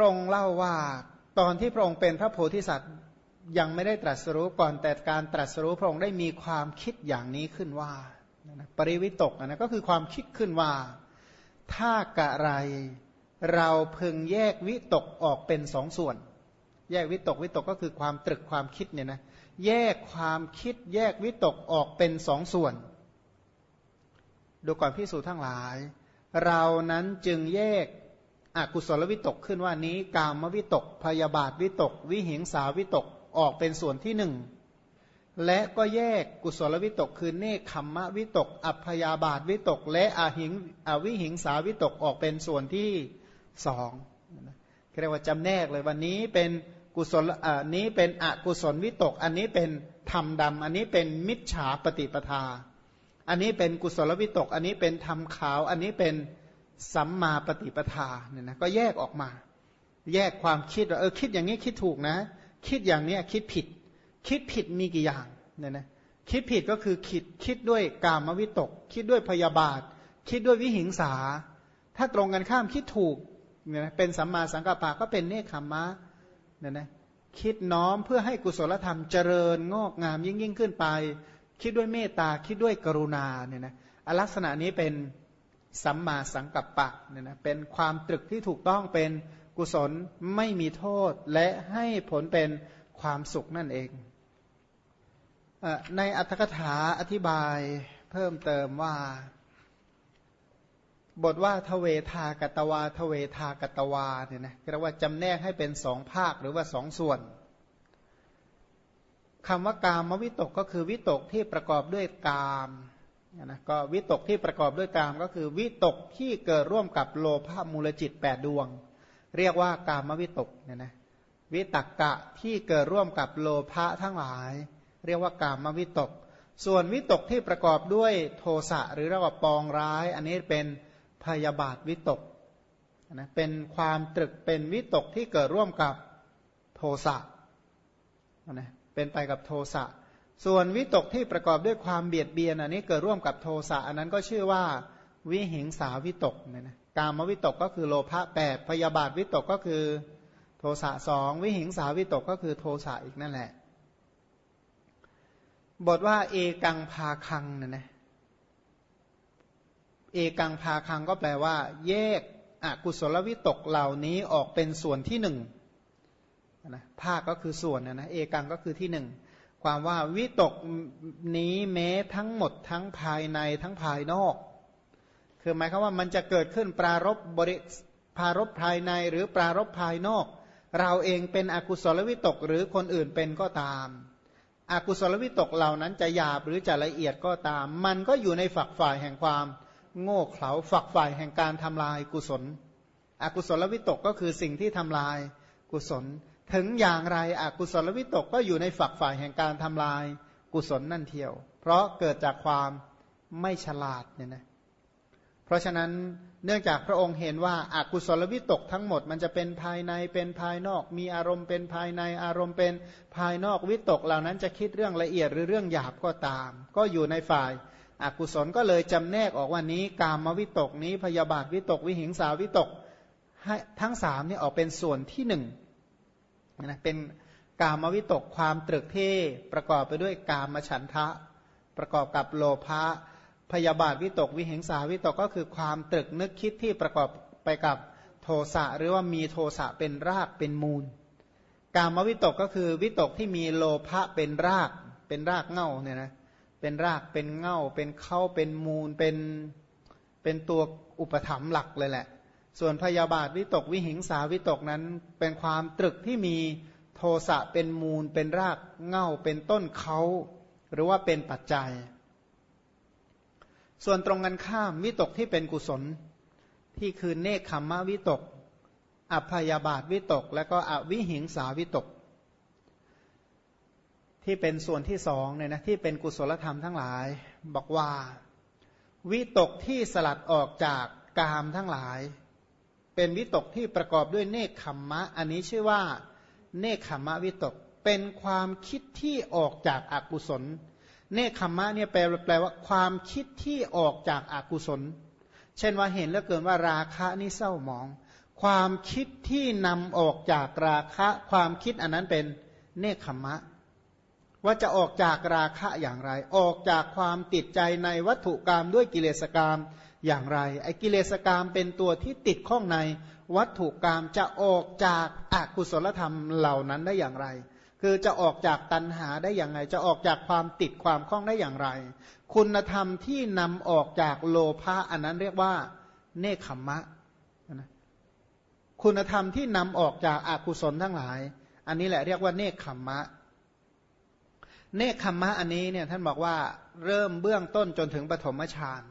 ระองค์เล่าว่าตอนที่พระองค์เป็นพระโพธิสัตว์ยังไม่ได้ตรัสรู้ก่อนแต่การตรัสรู้พระองค์ได้มีความคิดอย่างนี้ขึ้นว่า ปริวิตกนะก็คือความคิดขึ้นว่า ถ้ากะไรเราพึงแยกวิตกออกเป็นสองส่วน แยกวิตกวิตกก็คือความตรึกความคิดเนี่ยนะแยกความคิดแยกวิตกออกเป็นสองส่วน ดูก่อนพิสูจน์ทั้งหลาย เรานั้นจึงแยก อกุศลวิตกขึ้นว่านี้ กามวิตก พยาบาทวิตก วิหิงสาวิตกออกเป็นส่วนที่หนึ่งและก็แยกกุศลวิตกคือเนคขมมะวิตก อัพยาบาทวิตก และอาหิงอวิหิงสาวิตกออกเป็นส่วนที่สองเรียกว่าจำแนกเลยวันนี้เป็นกุศลอันนี้เป็นอกุศลวิตก อันนี้เป็นธรรมดำอันนี้เป็นมิจฉาปฏิปทา อันนี้เป็นกุศลวิตก อันนี้เป็นธรรมขาว อันนี้เป็น สัมมาปฏิปทาเนี่ยนะก็แยกออกมา แยกความคิดว่าเออคิดอย่างนี้คิดถูกนะ คิดอย่างนี้คิดผิด คิดผิดมีกี่อย่างเนี่ยนะคิดผิดก็คือคิดคิดด้วยกามวิตก คิดด้วยพยาบาท คิดด้วยวิหิงสา ถ้าตรงกันข้ามคิดถูกเนี่ยนะเป็นสัมมาสังกัปปะก็เป็นเนคขมมะเนี่ยนะคิดน้อมเพื่อให้กุศลธรรมเจริญงอกงามยิ่งยิ่งขึ้นไป คิดด้วยเมตตาคิดด้วยกรุณาเนี่ยนะลักษณะนี้เป็น สัมมาสังกัปปะเนี่ยนะเป็นความตรึกที่ถูกต้องเป็นกุศลไม่มีโทษและให้ผลเป็นความสุขนั่นเองในอัตถกถาอธิบายเพิ่มเติมว่า บทว่าทเวทากตวาทเวทากตวาเนี่ยนะเรียกว่าจำแนกให้เป็นสองภาคหรือว่าสองส่วนคำว่ากามวิตกก็คือวิตกที่ประกอบด้วยกาม นะก็วิตกที่ประกอบด้วยกามก็คือ วิตกที่เกิดร่วมกับโลภะมูลจิตแปดดวง เรียกว่ากามวิตกเนี่ยนะวิตกกะที่เกิดร่วมกับโลภะทั้งหลาย เรียกว่ากามวิตก ส่วนวิตกที่ประกอบด้วยโทสะหรือเรียกว่าปองร้าย อันนี้เป็นพยาบาทวิตกนะเป็นความตรึกเป็นวิตกที่เกิดร่วมกับโทสะนะเป็นไปกับโทสะ ส่วนวิตกที่ประกอบด้วยความเบียดเบียนอันนี้เกิดร่วมกับโทสะอันนั้นก็ชื่อว่าวิหิงสาวิตกเนี่ยนะกามวิตกก็คือโลภะแปดพยาบาทวิตกก็คือโทสะสองวิหิงสาวิตกก็คือโทสะอีกนั่นแหละ บทว่า เอกังพาคังเนี่ยนะเอกังพาคังก็แปลว่า แยกอกุศลวิตกเหล่านี้ออกเป็นส่วนที่หนึ่งนะภาคก็คือส่วนนะนะเอกังก็คือที่หนึ่ง ความว่าวิตกนี้แม้ทั้งหมดทั้งภายในทั้งภายนอก คือหมายความว่ามันจะเกิดขึ้นปรารบบริภารบภายในหรือปรารบภายนอก เราเองเป็นอกุศลวิตกหรือคนอื่นเป็นก็ตามอกุศลวิตกเหล่านั้นจะหยาบหรือจะละเอียดก็ตาม มันก็อยู่ในฝักฝ่ายแห่งความโง่เขลาฝักฝ่ายแห่งการทำลายกุศล อกุศลวิตกก็คือสิ่งที่ทำลายกุศล ถึงอย่างไรอกุศลวิตกก็อยู่ในฝักฝ่ายแห่งการทำลายกุศลนั่นเทียว เพราะเกิดจากความไม่ฉลาดเนี่ยนะเพราะฉะนั้นเนื่องจากพระองค์เห็นว่าอากุศลวิตกทั้งหมด มันจะเป็นภายในเป็นภายนอก มีอารมณ์เป็นภายในอารมณ์เป็นภายนอกวิตกเหล่านั้นจะคิดเรื่องละเอียดหรือเรื่องหยาบก็ตาม ก็อยู่ในฝ่ายอกุศลก็เลยจำแนกออกว่านี้กามวิตกนี้พยาบาทวิตกวิหิงสาวิตกให้ทั้งสามนี่ออกเป็นส่วนที่หนึ่ง นะเป็นกามวิตกความตรึกเท่ประกอบไปด้วยกามฉันทะ ประกอบกับโลภะพยาบาทวิตกวิหิงสาวิตกก็คือความตรึกนึกคิดที่ประกอบไปกับโทสะหรือว่ามีโทสะเป็นรากเป็นมูล กามวิตกก็คือวิตกที่มีโลภะเป็นรากเป็นรากเง่าเนี่ยนะเป็นรากเป็นเง่าเป็นเข้าเป็นมูลเป็นเป็นตัวอุปถัมหลักเลยแหละ ส่วนพยาบาทวิตกวิหิงสาวิตกนั้น เป็นความตรึกที่มีโทสะเป็นมูลเป็นรากเง่าเป็นต้นเขา หรือว่าเป็นปัจจัย ส่วนตรงกันข้ามวิตกที่เป็นกุศล ที่คือเนคขมมะวิตกอภยาบาทวิตก และก็อวิหิงสาวิตก ที่เป็นส่วนที่สองเนี่ยนะที่เป็นกุศลธรรมทั้งหลาย บอกว่า วิตกที่สลัดออกจากกามทั้งหลาย เป็นวิตกที่ประกอบด้วยเนคขมมะ อันนี้ชื่อว่าเนคขมมะวิตก เป็นความคิดที่ออกจากอากุศล เนคขมมะเนี่ยแปลแปลว่าความคิดที่ออกจากอากุศล เช่นว่าเห็นแล้วเกินว่าราคะนี่เศร้าหมอง ความคิดที่นำออกจากราคะ ความคิดอันนั้นเป็นเนคขมมะ ว่าจะออกจากราคะอย่างไร ออกจากความติดใจในวัตถุกรรมด้วยกิเลสกรรม อย่างไร ไอ้กิเลสกรรมเป็นตัวที่ติดข้องในวัตถุกรรมจะออกจากอากุศลธรรมเหล่านั้นได้อย่างไร คือจะออกจากตัณหาได้อย่างไร จะออกจากความติดความข้องได้อย่างไร คุณธรรมที่นำออกจากโลภะอันนั้นเรียกว่า เนคขมมะคุณธรรมที่นำออกจากอากุศลทั้งหลาย อันนี้แหละเรียกว่าเนคขมมะ เนคขมมะอันนี้เนี่ยท่านบอกว่าเริ่มเบื้องต้นจนถึงปฐมฌาน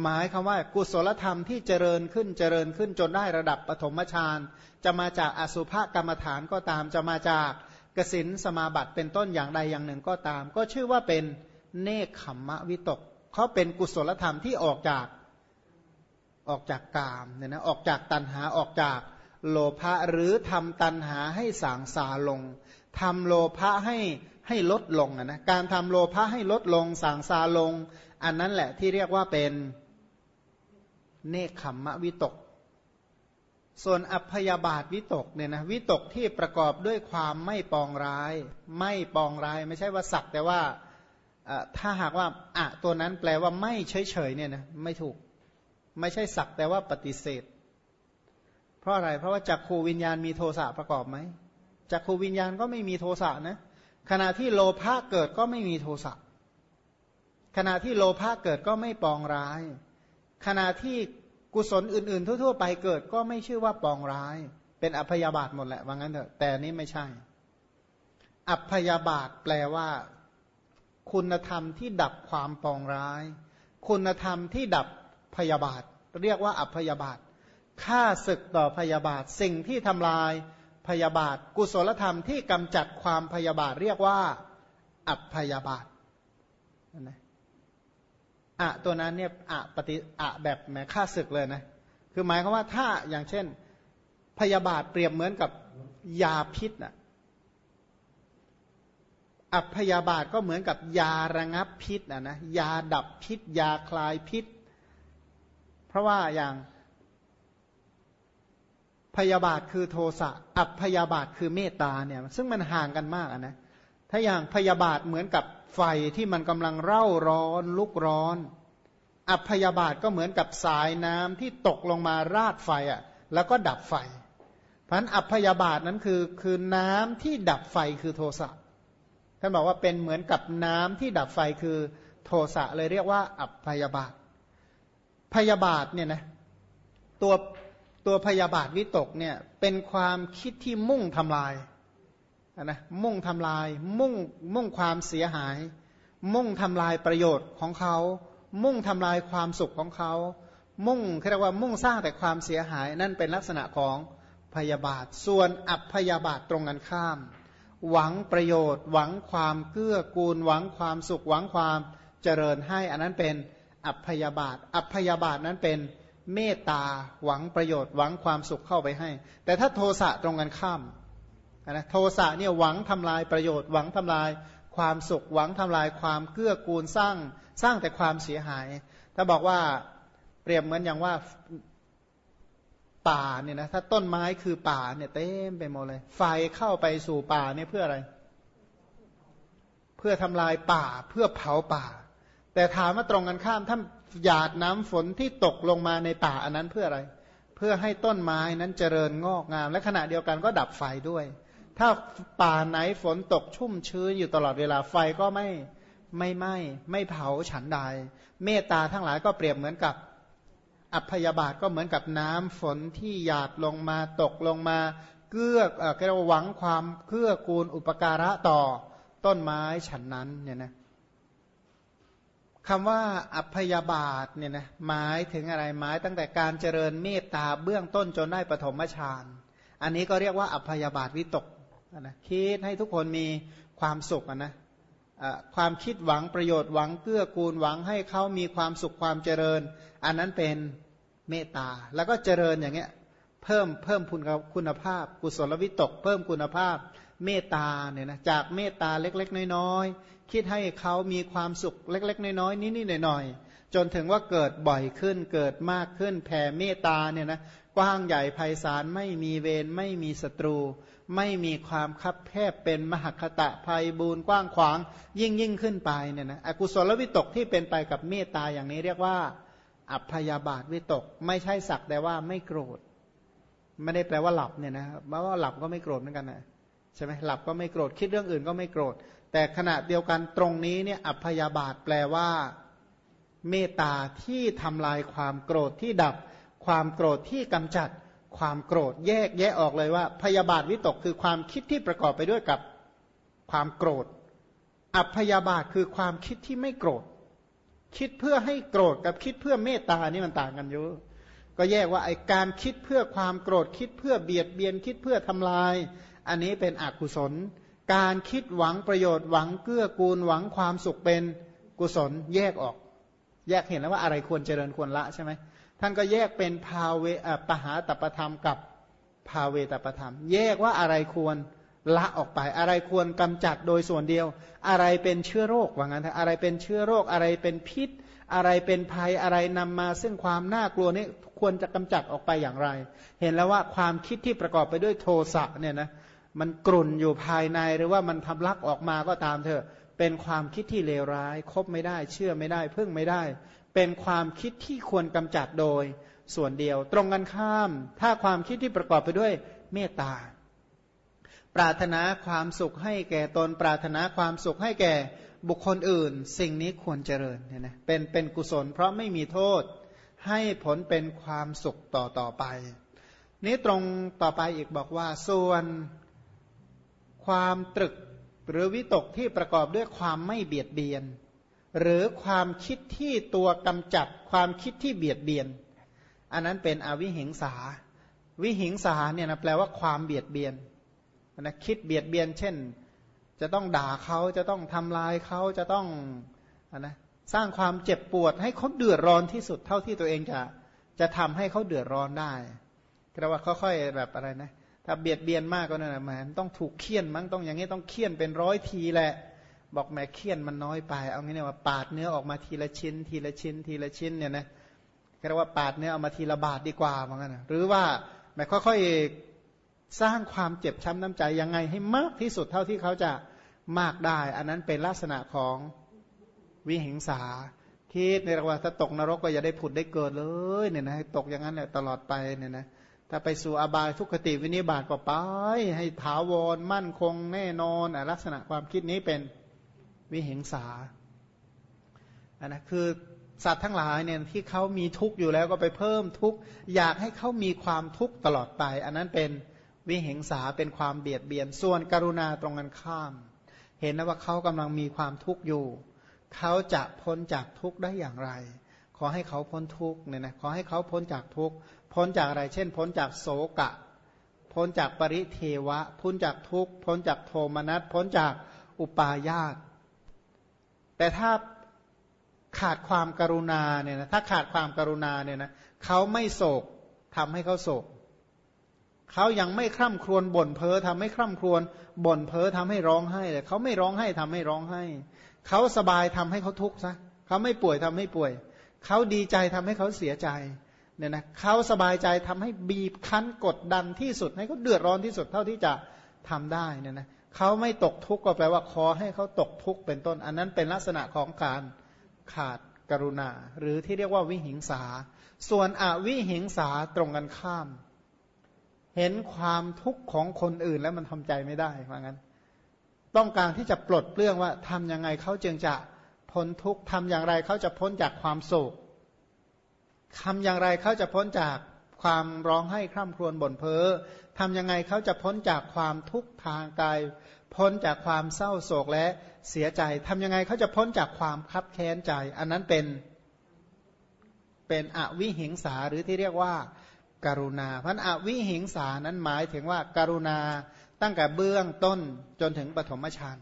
หมายคำว่ากุศลธรรมที่เจริญขึ้นเจริญขึ้นจนได้ระดับปฐมฌานจะมาจากอสุภกรรมฐานก็ตามจะมาจากกสินสมาบัติเป็นต้นอย่างใดอย่างหนึ่งก็ตาม ก็ชื่อว่าเป็นเนคขมมะวิตกเขาเป็นกุศลธรรมที่ออกจากออกจากกามเนี่ยนะออกจากตัณหาออกจากโลภะหรือทำตัณหาให้สางสาลงทำโลภะให้ให้ลดลงนะการทำโลภะให้ลดลงสางสาลง อันนั้นแหละที่เรียกว่าเป็น เนคขมมะวิตก ส่วนอัพยาบาทวิตกเนี่ยนะวิตกที่ประกอบด้วยความไม่ปองร้าย ไม่ปองร้าย ไม่ใช่ว่าสักแต่ว่าถ้าหากว่าอะตัวนั้นแปลว่าไม่เฉยเฉยเนี่ยนะไม่ถูก ไม่ใช่สักแต่ว่าปฏิเสธ เพราะอะไรเพราะว่าจักขูวิญญาณมีโทสะประกอบไหมจักขูวิญญาณก็ไม่มีโทสะนะขณะที่โลภะเกิดก็ไม่มีโทสะขณะที่โลภะเกิดก็ไม่ปองร้าย ขณะที่กุศลอื่น ๆ ทั่ว ๆ ไปเกิดก็ไม่ชื่อว่าปองร้าย เป็นอัพยาบาทหมดแหละว่างั้นเถอะแต่นี้ไม่ใช่ อัพยาบาทแปลว่า คุณธรรมที่ดับความปองร้าย คุณธรรมที่ดับพยาบาท เรียกว่าอัพยาบาทฆ่าศึกต่อพยาบาท สิ่งที่ทำลายพยาบาท กุศลธรรมที่กำจัดความพยาบาท เรียกว่า อัพยาบาทนะ อะตัวนั้นเนี่ยอะปฏิอะแบบแหมฆ่าศึกเลยนะคือหมายความว่าถ้าอย่างเช่นพยาบาทเปรียบเหมือนกับยาพิษน่ะอัพยาบาทก็เหมือนกับยาระงับพิษนะนะยาดับพิษ ยาคลายพิษ เพราะว่าอย่างพยาบาทคือโทสะอัพยาบาทคือเมตตาเนี่ย ซึ่งมันห่างกันมากนะถ้าอย่างพยาบาทเหมือนกับ ไฟที่มันกำลังเร่าร้อนลุกร้อน อัพยาบาทก็เหมือนกับสายน้ำที่ตกลงมาราดไฟอะ แล้วก็ดับไฟพันอัพยาบาทนั้นคือคือน้ำที่ดับไฟคือโทสะท่านบอกว่าเป็นเหมือนกับน้ำที่ดับไฟคือโทสะเลยเรียกว่า อัพยาบาท พยาบาทเนี่ยนะตัวตัวพยาบาทวิตกเนี่ยเป็นความคิดที่มุ่งทำลาย นะมุ่งทำลาย มุ่งมุ่งความเสียหาย มุ่งทำลายประโยชน์ของเขา มุ่งทำลายความสุขของเขา มุ่งเรียกว่ามุ่งสร้างแต่ความเสียหายนั่นเป็นลักษณะของพยาบาท ส่วนอัพยาบาทตรงกันข้าม หวังประโยชน์ หวังความเกื้อกูล หวังความสุข หวังความเจริญให้ อันนั้นเป็นอัพยาบาท อัพยาบาทนั้นเป็นเมตตา หวังประโยชน์ หวังความสุขเข้าไปให้ แต่ถ้าโทสะตรงกันข้าม นะโทสะเนี่ยหวังทำลายประโยชน์หวังทำลายความสุขหวังทำลายความเกื้อกูลสร้างสร้างแต่ความเสียหาย ถ้าบอกว่าเปรียบเหมือนอย่างว่าป่าเนี่ยนะถ้าต้นไม้คือป่าเนี่ยเต็มไปหมดเลย ไฟเข้าไปสู่ป่าเนี่ยเพื่ออะไร เพื่อทำลายป่าเพื่อเผาป่า แต่ถามว่าตรงกันข้ามถ้าหยาดน้ำฝนที่ตกลงมาในป่าอันนั้นเพื่ออะไร เพื่อให้ต้นไม้นั้นเจริญงอกงาม และขณะเดียวกันก็ดับไฟด้วย ถ้าป่าไหนฝนตกชุ่มชื้นอยู่ตลอดเวลาไฟก็ไม่ไม่ไหม้ไม่เผาฉันใดเมตตาทั้งหลายก็เปรียบเหมือนกับอัพยาบาทก็เหมือนกับน้ำฝนที่หยาดลงมาตกลงมาเกื้อเอ่อหวังความเกื้อกูลอุปการะต่อต้นไม้ฉันนั้นเนี่ยนะคำว่าอัพยาบาทเนี่ยนะหมายถึงอะไรหมายตั้งแต่การเจริญเมตตาเบื้องต้นจนได้ปฐมฌานอันนี้ก็เรียกว่าอัพยาบาทวิตก นะคิดให้ทุกคนมีความสุขนะความคิดหวังประโยชน์หวังเกื้อกูลหวังให้เขามีความสุขความเจริญ อันนั้นเป็นเมตตา แล้วก็เจริญอย่างเงี้ยเพิ่มเพิ่มคุณภาพ กุศลวิตก เพิ่มคุณภาพเมตตาเนี่ยนะจากเมตตาเล็ก ๆ น้อยๆคิดให้เขามีความสุขเล็ก ๆ น้อยๆนิดๆหน่อยๆจนถึงว่าเกิดบ่อยขึ้นเกิดมากขึ้นแผ่เมตตาเนี่ยนะกว้างใหญ่ไพศาลไม่มีเวรไม่มีศัตรู ไม่มีความคับแคบเป็นมหคตะภัยบูนกว้างขวาง ยิ่งยิ่งขึ้นไปเนี่ยนะอกุศลวิตกที่เป็นไปกับเมตตาอย่างนี้เรียกว่า อัพยาบาทวิตก ไม่ใช่สักแต่ว่าไม่โกรธ ไม่ได้แปลว่าหลับเนี่ยนะเพราะว่าหลับก็ไม่โกรธเหมือนกันนะใช่ไหมหลับก็ไม่โกรธคิดเรื่องอื่นก็ไม่โกรธ แต่ขณะเดียวกันตรงนี้เนี่ยอัพยาบาทแปลว่า เมตตาที่ทำลายความโกรธที่ดับ ความโกรธที่กำจัด ความโกรธแยกแยะออกเลยว่า พยาบาทวิตกคือความคิดที่ประกอบไปด้วยกับความโกรธ อัพยาบาทคือความคิดที่ไม่โกรธ คิดเพื่อให้โกรธกับคิดเพื่อเมตตานี่มันต่างกันเยอะก็แยกว่าไอการคิดเพื่อความโกรธคิดเพื่อเบียดเบียนคิดเพื่อทำลาย อันนี้เป็นอกุศล การคิดหวังประโยชน์หวังเกื้อกูลหวังความสุขเป็นกุศลแยกออก แยกเห็นแล้วว่าอะไรควรเจริญควรละใช่ไหม ท่านก็แยกเป็นภาเวปหาตประธรรมกับภาเวตประธรรม แยกว่าอะไรควรละออกไป อะไรควรกำจัดโดยส่วนเดียว อะไรเป็นเชื้อโรคว่างั้นอะไรเป็นเชื้อโรคอะไรเป็นพิษ อะไรเป็นภัยอะไรนำมา ซึ่งความน่ากลัวนี่ควรจะกำจัดออกไปอย่างไร เห็นแล้วว่าความคิดที่ประกอบไปด้วยโทสะเนี่ยนะมันกลุ่นอยู่ภายในหรือว่ามันทำลักออกมาก็ตามเถอะ เป็นความคิดที่เลวร้าย คบไม่ได้ เชื่อไม่ได้ พึ่งไม่ได้ เป็นความคิดที่ควรกำจัดโดยส่วนเดียว ตรงกันข้าม ถ้าความคิดที่ประกอบไปด้วยเมตตา ปรารถนาความสุขให้แก่ตนปรารถนาความสุขให้แก่บุคคลอื่น สิ่งนี้ควรเจริญเนี่ยนะเป็นเป็นกุศล เพราะไม่มีโทษให้ผลเป็นความสุขต่อต่อไป นี้ตรงต่อไปอีกบอกว่า ส่วนความตรึกหรือวิตกที่ประกอบด้วยความไม่เบียดเบียน หรือความคิดที่ตัวกำจัดความคิดที่เบียดเบียน อันนั้นเป็นอวิหิงสา วิหิงสาเนี่ยนะแปลว่าความเบียดเบียนนะคิดเบียดเบียน เช่น จะต้องด่าเขาจะต้องทำลายเขาจะต้องนะสร้างความเจ็บปวดให้เขาเดือดร้อนที่สุดเท่าที่ตัวเองจะจะทำให้เขาเดือดร้อนได้ก็ว่าค่อยๆแบบอะไรนะถ้าเบียดเบียนมากก็นั่นแหละมันต้องถูกเคี่ยนมั้งต้องอย่างนี้ต้องเคี่ยนเป็นร้อยทีแหละ บอกแม่เคี่ยนมันน้อยไป เอางี้เนี่ยว่าปาดเนื้อออกมาทีละชิ้น ทีละชิ้น ทีละชิ้นเนี่ยนะเรียกว่าปาดเนื้อเอามาทีละบาทดีกว่าเหมือนกันหรือว่าแม่ค่อยๆสร้างความเจ็บช้ำน้ำใจยังไงให้มากที่สุดเท่าที่เขาจะมากได้ อันนั้นเป็นลักษณะของวิหิงสาคิดในระหว่างถ้าตกนรกก็อย่าได้ผุดได้เกิดเลยเนี่ยนะตกอย่างนั้นแหละตลอดไปเนี่ยนะถ้าไปสู่อบายทุกขติวินิบาตก็ไป ให้ถาวรมั่นคงแน่นอนลักษณะความคิดนี้เป็น วิหิงสาอันนะคือสัตว์ทั้งหลายเนี่ยที่เขามีทุกข์อยู่แล้วก็ไปเพิ่มทุกข์อยากให้เขามีความทุกข์ตลอดไป อันนั้นเป็นวิหิงสาเป็นความเบียดเบียนส่วนกรุณาตรงกันข้าม เห็นนะว่าเขากำลังมีความทุกข์อยู่เขาจะพ้นจากทุกข์ได้อย่างไร ขอให้เขาพ้นทุกข์เนี่ยนะขอให้เขาพ้นจากทุกข์พ้นจากอะไร เช่น พ้นจากโศกะ พ้นจากปริเทวะ พ้นจากทุกข์พ้นจากโทมนัสพ้นจากอุปาญาต แต่ถ้าขาดความกรุณาเนี่ยนะถ้าขาดความกรุณาเนี่ยนะเขาไม่โศกทำให้เขาโศกเขายังไม่คร่ำครวญบ่นเพ้อทำให้คร่ำครวญบ่นเพ้อทำให้ร้องไห้เลยเขาไม่ร้องไห้ทำให้ร้องไห้เขาสบายทำให้เขาทุกข์ซะเขาไม่ป่วยทำให้ป่วยเขาดีใจทำให้เขาเสียใจเนี่ยนะเขาสบายใจทำให้บีบคั้นกดดันที่สุดให้เขาเดือดร้อนที่สุดเท่าที่จะทำได้เนี่ยนะ เขาไม่ตกทุกข์ก็แปลว่าขอให้เขาตกทุกข์เป็นต้น อันนั้นเป็นลักษณะของการขาดกรุณา หรือที่เรียกว่าวิหิงสา ส่วนอวิหิงสาตรงกันข้าม เห็นความทุกข์ของคนอื่นแล้วมันทำใจไม่ได้เพรางั้น ต้องการที่จะปลดเปลื้องว่าทำยังไงเขาจึงจะพ้นทุกข์ทำอย่างไรเขาจะพ้นจากความโศกทำอย่างไรเขาจะพ้นจาก ความร้องไห้คร่ำครวญบ่นเพ้อทำยังไงเขาจะพ้นจากความทุกข์ทางกาย พ้นจากความเศร้าโศกและเสียใจทำยังไงเขาจะพ้นจากความคับแค้นใจ อันนั้นเป็นเป็นอวิหิงสาหรือที่เรียกว่าการุณาเพราะอวิหิงสานั้นหมายถึงว่าการุณาตั้งแต่เบื้องต้นจนถึงปฐมฌาน